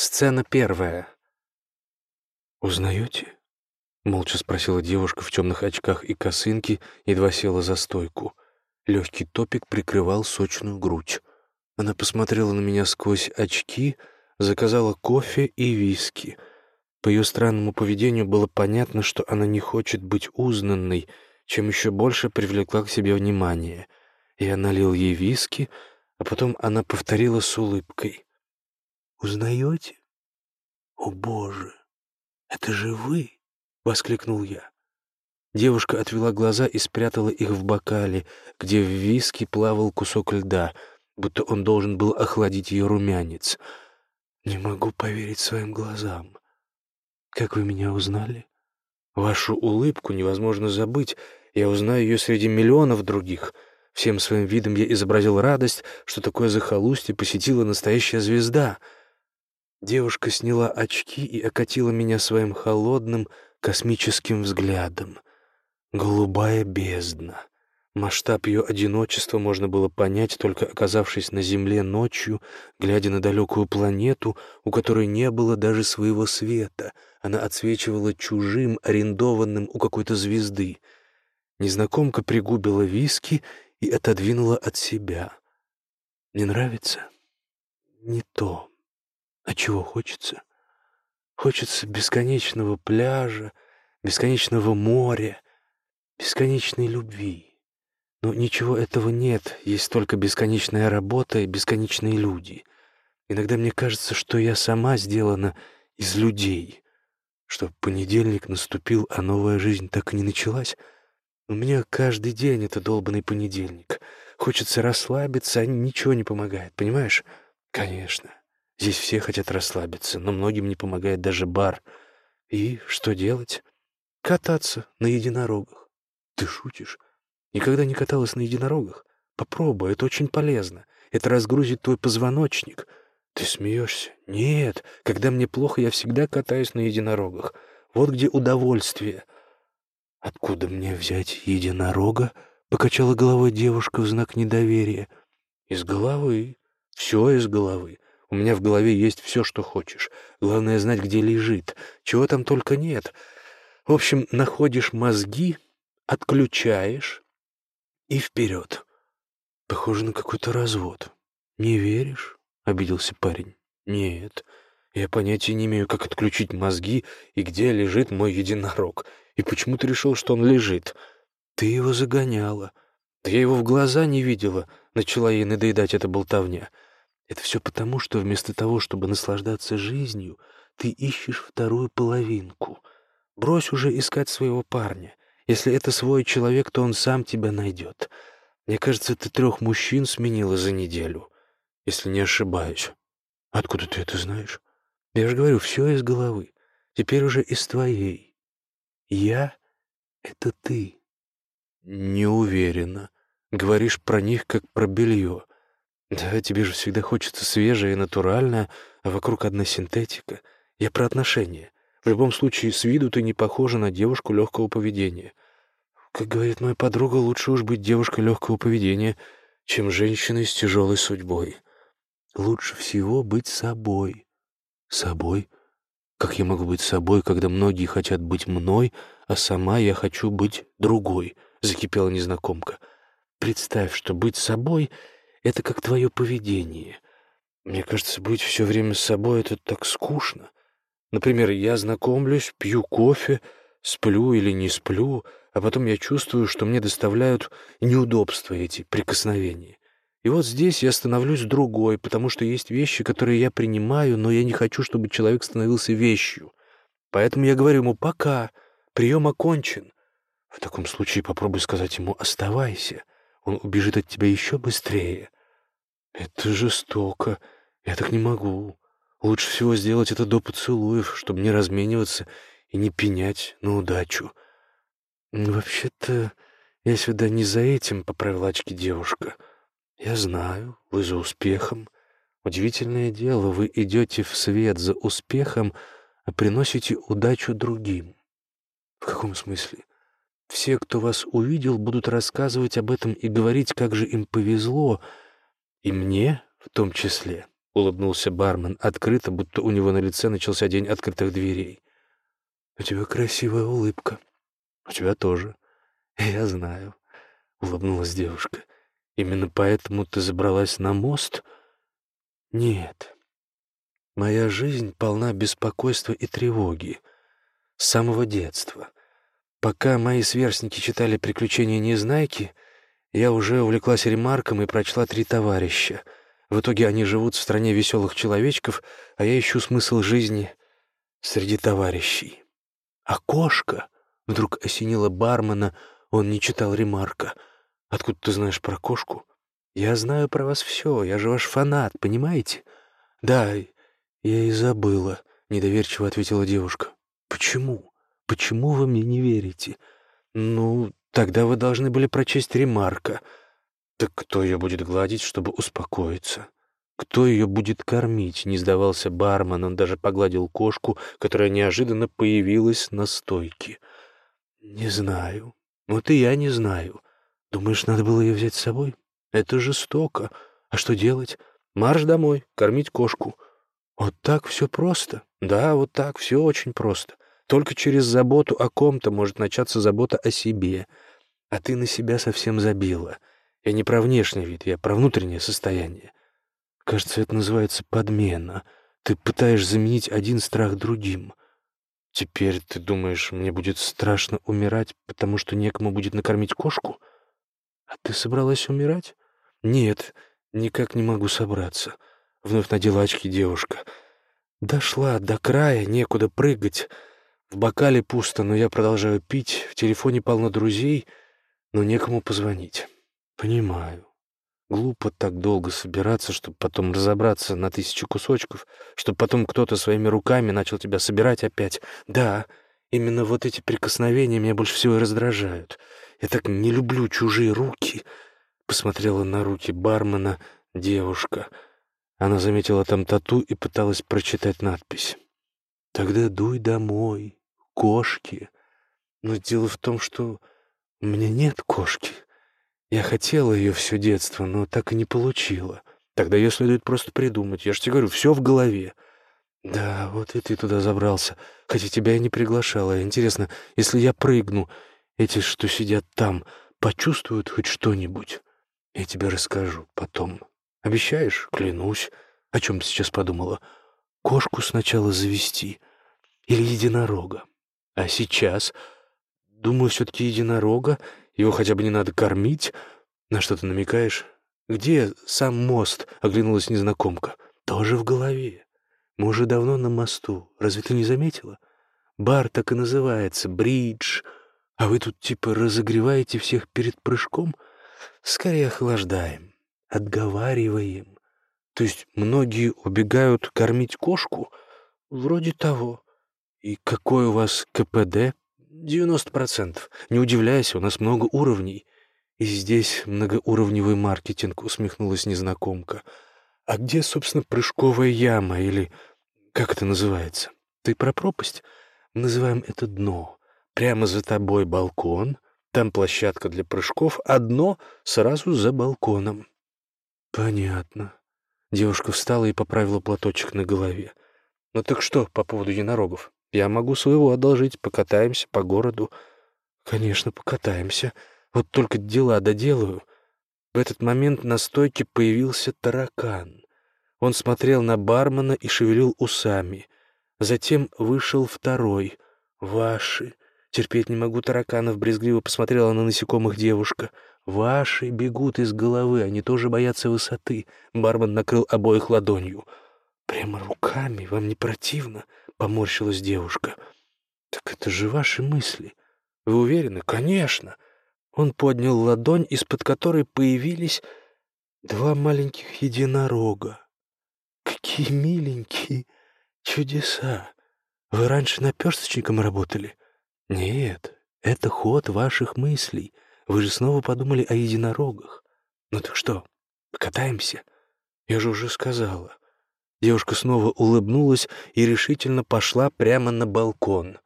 Сцена первая. «Узнаете?» — молча спросила девушка в темных очках и косынке, едва села за стойку. Легкий топик прикрывал сочную грудь. Она посмотрела на меня сквозь очки, заказала кофе и виски. По ее странному поведению было понятно, что она не хочет быть узнанной, чем еще больше привлекла к себе внимание. Я налил ей виски, а потом она повторила с улыбкой. «Узнаете? О, Боже! Это же вы!» — воскликнул я. Девушка отвела глаза и спрятала их в бокале, где в виске плавал кусок льда, будто он должен был охладить ее румянец. «Не могу поверить своим глазам. Как вы меня узнали?» «Вашу улыбку невозможно забыть. Я узнаю ее среди миллионов других». Всем своим видом я изобразил радость, что такое захолустье посетила настоящая звезда — Девушка сняла очки и окатила меня своим холодным космическим взглядом. Голубая бездна. Масштаб ее одиночества можно было понять, только оказавшись на Земле ночью, глядя на далекую планету, у которой не было даже своего света. Она отсвечивала чужим, арендованным у какой-то звезды. Незнакомка пригубила виски и отодвинула от себя. «Не нравится?» «Не то», а чего хочется? Хочется бесконечного пляжа, бесконечного моря, бесконечной любви. Но ничего этого нет, есть только бесконечная работа и бесконечные люди. Иногда мне кажется, что я сама сделана из людей, что понедельник наступил, а новая жизнь так и не началась. У меня каждый день это долбанный понедельник. Хочется расслабиться, а ничего не помогает, понимаешь? Конечно. Здесь все хотят расслабиться, но многим не помогает даже бар. И что делать? Кататься на единорогах. Ты шутишь? Никогда не каталась на единорогах? Попробуй, это очень полезно. Это разгрузит твой позвоночник. Ты смеешься? Нет, когда мне плохо, я всегда катаюсь на единорогах. Вот где удовольствие. Откуда мне взять единорога? Покачала головой девушка в знак недоверия. Из головы. Все из головы. У меня в голове есть все, что хочешь. Главное знать, где лежит. Чего там только нет. В общем, находишь мозги, отключаешь и вперед. Похоже на какой-то развод. Не веришь? — обиделся парень. Нет, я понятия не имею, как отключить мозги и где лежит мой единорог. И почему ты решил, что он лежит? Ты его загоняла. Да я его в глаза не видела, — начала ей надоедать эта болтовня. — это все потому, что вместо того, чтобы наслаждаться жизнью, ты ищешь вторую половинку. Брось уже искать своего парня. Если это свой человек, то он сам тебя найдет. Мне кажется, ты трех мужчин сменила за неделю, если не ошибаюсь. Откуда ты это знаешь? Я же говорю, все из головы. Теперь уже из твоей. Я — это ты. Не уверена. Говоришь про них, как про белье. Да, тебе же всегда хочется свежее и натуральное, а вокруг одна синтетика. Я про отношения. В любом случае, с виду ты не похожа на девушку легкого поведения. Как говорит моя подруга, лучше уж быть девушкой легкого поведения, чем женщиной с тяжелой судьбой. Лучше всего быть собой. Собой? Как я могу быть собой, когда многие хотят быть мной, а сама я хочу быть другой? Закипела незнакомка. Представь, что быть собой — это как твое поведение. Мне кажется, быть все время с собой — это так скучно. Например, я знакомлюсь, пью кофе, сплю или не сплю, а потом я чувствую, что мне доставляют неудобства эти прикосновения. И вот здесь я становлюсь другой, потому что есть вещи, которые я принимаю, но я не хочу, чтобы человек становился вещью. Поэтому я говорю ему «пока», прием окончен. В таком случае попробуй сказать ему «оставайся» он убежит от тебя еще быстрее. Это жестоко. Я так не могу. Лучше всего сделать это до поцелуев, чтобы не размениваться и не пенять на удачу. Вообще-то я сюда не за этим, — поправила очки девушка. Я знаю, вы за успехом. Удивительное дело, вы идете в свет за успехом, а приносите удачу другим. В каком смысле? Все, кто вас увидел, будут рассказывать об этом и говорить, как же им повезло, и мне в том числе. — улыбнулся бармен, открыто, будто у него на лице начался день открытых дверей. «У тебя красивая улыбка. У тебя тоже. Я знаю», — улыбнулась девушка. «Именно поэтому ты забралась на мост?» «Нет. Моя жизнь полна беспокойства и тревоги. С самого детства. Пока мои сверстники читали «Приключения Незнайки», я уже увлеклась ремарком и прочла «Три товарища». В итоге они живут в стране веселых человечков, а я ищу смысл жизни среди товарищей. А кошка вдруг осенила бармена, он не читал ремарка. Откуда ты знаешь про кошку? Я знаю про вас все, я же ваш фанат, понимаете? Да, я и забыла, недоверчиво ответила девушка. Почему? Почему вы мне не верите? Ну, тогда вы должны были прочесть ремарка. Так кто ее будет гладить, чтобы успокоиться? Кто ее будет кормить? Не сдавался бармен, он даже погладил кошку, которая неожиданно появилась на стойке. Не знаю. Вот и я не знаю. Думаешь, надо было ее взять с собой? Это жестоко. А что делать? Марш домой, кормить кошку. Вот так все просто. Да, вот так все очень просто. Только через заботу о ком-то может начаться забота о себе. А ты на себя совсем забила. Я не про внешний вид, я про внутреннее состояние. Кажется, это называется подмена. Ты пытаешь заменить один страх другим. Теперь ты думаешь, мне будет страшно умирать, потому что некому будет накормить кошку? А ты собралась умирать? Нет, никак не могу собраться. Вновь надела очки девушка. Дошла до края, некуда прыгать. В бокале пусто, но я продолжаю пить, в телефоне полно друзей, но некому позвонить. Понимаю. Глупо так долго собираться, чтобы потом разобраться на тысячи кусочков, чтобы потом кто-то своими руками начал тебя собирать опять. Да, именно вот эти прикосновения меня больше всего и раздражают. Я так не люблю чужие руки. Посмотрела на руки бармена девушка. Она заметила там тату и пыталась прочитать надпись. «Тогда дуй домой, кошки. Но дело в том, что у меня нет кошки. Я хотела ее все детство, но так и не получила. Тогда ее следует просто придумать. Я же тебе говорю, все в голове. Да, вот и ты туда забрался. Хотя тебя я не приглашала. Интересно, если я прыгну, эти, что сидят там, почувствуют хоть что-нибудь? Я тебе расскажу потом. Обещаешь? Клянусь. О чем ты сейчас подумала? Кошку сначала завести или единорога? А сейчас, думаю, все-таки единорога, его хотя бы не надо кормить. На что ты намекаешь? Где сам мост? Оглянулась незнакомка. Тоже в голове. Мы уже давно на мосту. Разве ты не заметила? Бар так и называется — бридж. А вы тут типа разогреваете всех перед прыжком? Скорее охлаждаем, отговариваем. То есть многие убегают кормить кошку? Вроде того. «И какой у вас КПД?» «Девяносто процентов. Не удивляйся, у нас много уровней». «И здесь многоуровневый маркетинг», — усмехнулась незнакомка. «А где, собственно, прыжковая яма или... как это называется? Ты про пропасть? Называем это дно. Прямо за тобой балкон, там площадка для прыжков, а дно сразу за балконом». «Понятно». Девушка встала и поправила платочек на голове. «Ну так что по поводу единорогов?» Я могу своего одолжить, покатаемся по городу. Конечно, покатаемся. Вот только дела доделаю. В этот момент на стойке появился таракан. Он смотрел на бармена и шевелил усами. Затем вышел второй. «Ваши». Терпеть не могу тараканов, брезгливо посмотрела на насекомых девушка. «Ваши бегут из головы, они тоже боятся высоты». Бармен накрыл обоих ладонью. «Прямо руками? Вам не противно?» — поморщилась девушка. «Так это же ваши мысли. Вы уверены?» «Конечно!» Он поднял ладонь, из-под которой появились два маленьких единорога. «Какие миленькие чудеса! Вы раньше наперсточником работали?» «Нет, это ход ваших мыслей. Вы же снова подумали о единорогах. Ну так что, покатаемся?» «Я же уже сказала. Девушка снова улыбнулась и решительно пошла прямо на балкон.